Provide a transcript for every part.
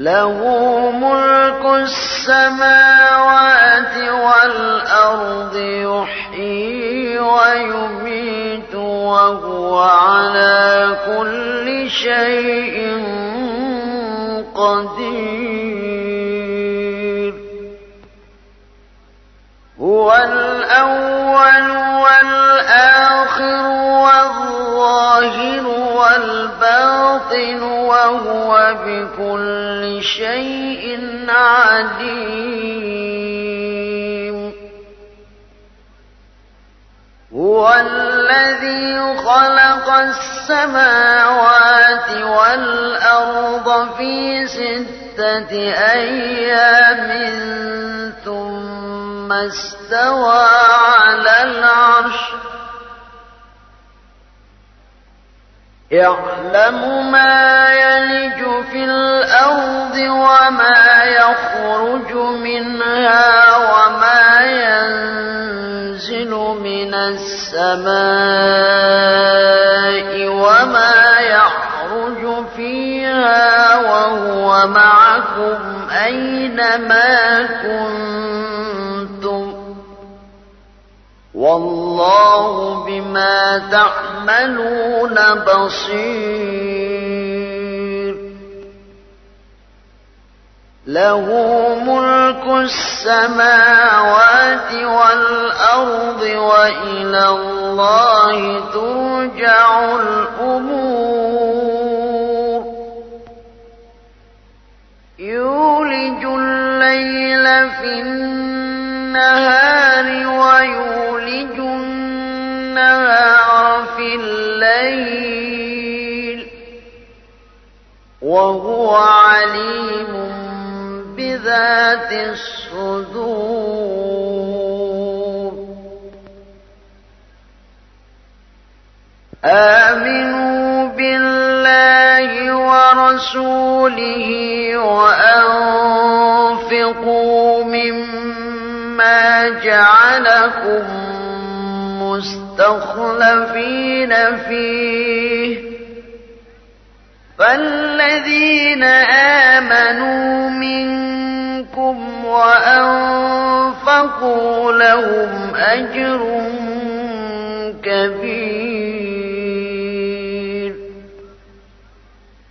له ملك السماوات والأرض يحيي ويميت وهو على كل شيء قدير. هو الأول وهو بكل شيء عليم. هو الذي خلق السماوات والأرض في ستة أيام ثم استوى على العرش. يعلم ما يلج في الأرض وما يخرج منها وما ينزل من السماء وما يعرج فيها وهو معكم أينما كنتم. والله بما تعملون بصير. له ملك السماوات والأرض وإلى الله ترجع الأمور. يولج الليل في النهار ويولج النهار الليل وهو عليم بذات الصدور. آمنوا بالله ورسوله وأنفقوا مما جعلكم مستخلفين فيه. فالذين آمنوا منكم وأنفقوا لهم أجر كبير.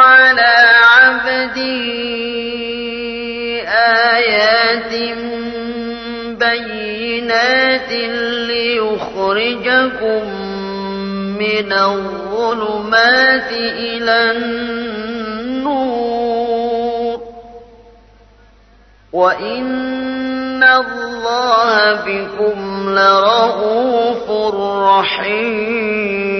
على عبده آيات بينات ليخرجكم من الظلمات إلى النور. وإن الله بكم لرؤوف رحيم.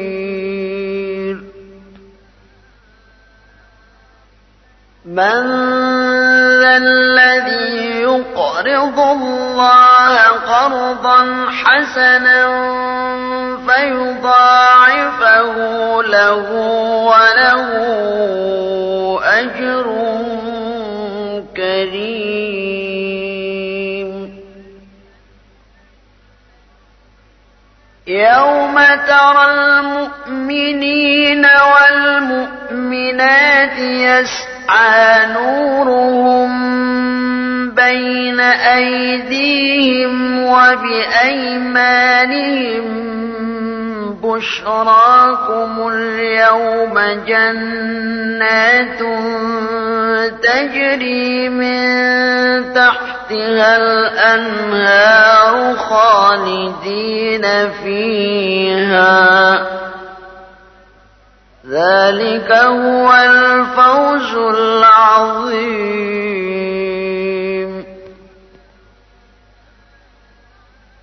من ذا الذي يقرض الله قرضا حسنا فيضاعفه له وله أجر كريم. يوم ترى المؤمنين والمؤمنات نورهم بين أيديهم وبأيمانهم بشراكم اليوم جنات تجري من تحتها الأنهار خالدين فيها ذلك هو الفوز العظيم.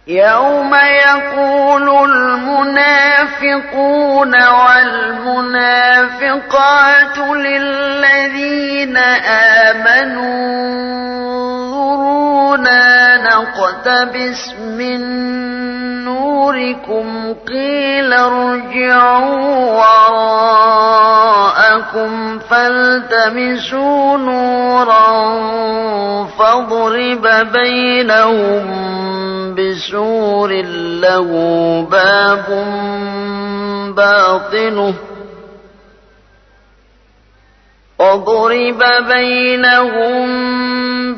يوم يقول المنافقون والمنافقات للذين آمنوا انظرونا نقتبس من نوركم قيل ارجعوا وراءكم فالتمسوا نورا فاضرب بينهم بسور له باب باطنه وضرب بينهم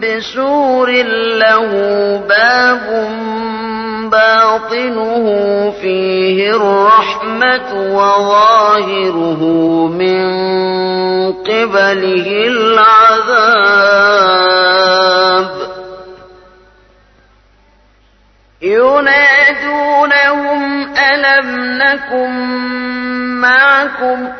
بسور له باب باطنه فيه الرحمة وظاهره من قبله العذاب. ينادونهم ألم نكن معكم؟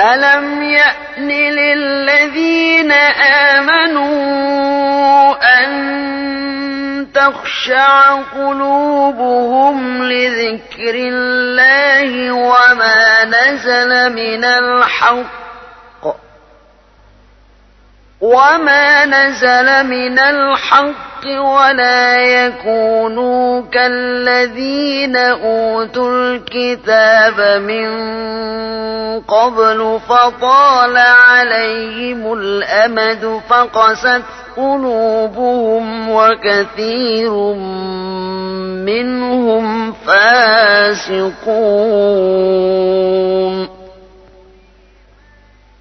ألم يأن للذين آمنوا أن تخشع قلوبهم لذكر الله وما نزل من الحق وما نزل من الحق ولا يكونوا كالذين أوتوا الكتاب من قبل فطال عليهم الأمد فقست قلوبهم وكثير منهم فاسقون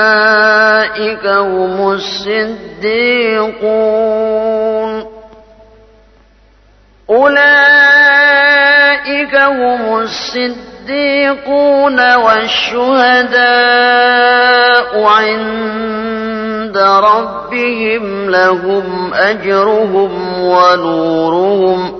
أولئك هم الصديقون أولئك هم الصديقون والشهداء عند ربهم لهم أجرهم ونورهم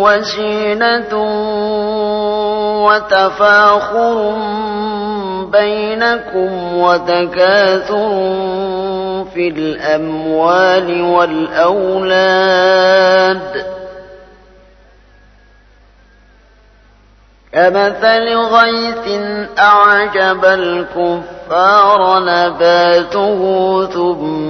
وزينة وتفاخر بينكم وتكاثر في الأموال والأولاد. كمثل غيث أعجب الكفار نباته ثم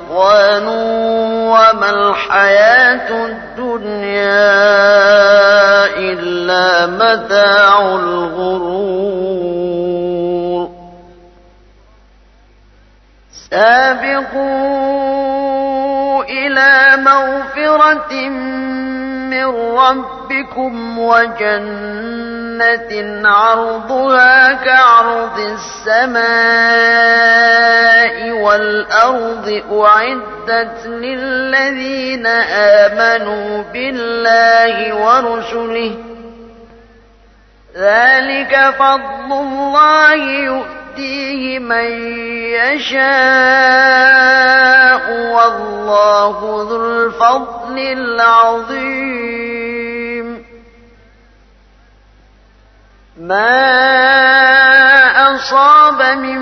ورضوان وما الحياة الدنيا إلا متاع الغرور سابقوا إلى مغفرة من ربكم وجنة عرضها كعرض والأرض أعدت للذين آمنوا بالله ورسله. ذلك فضل الله يؤتيه من يشاء والله ذو الفضل العظيم. ما أصاب من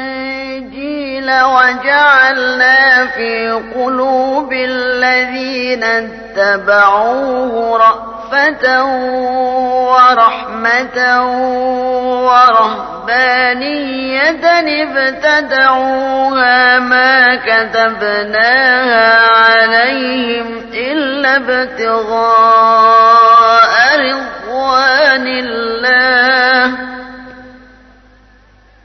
وجعلنا في قلوب الذين اتبعوه رأفة ورحمة ورهبانية ابتدعوها ما كتبناها عليهم إلا ابتغاء رضوان الله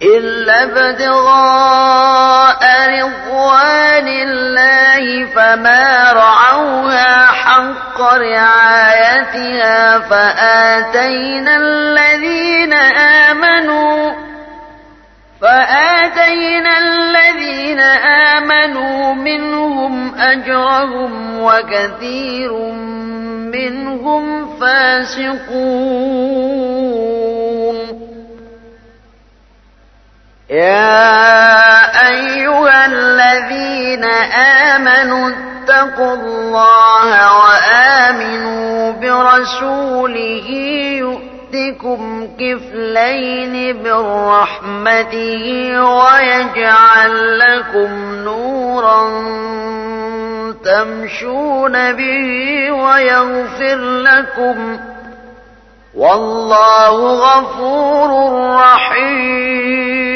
إلا ابتغاء رضوان الله فما رعوها حق رعايتها فآتينا الذين آمنوا فآتينا الذين آمنوا منهم أجرهم وكثير منهم فاسقون يا أيها الذين آمنوا اتقوا الله وآمنوا برسوله يؤتكم كفلين برحمته ويجعل لكم نورا تمشون به ويغفر لكم والله غفور رحيم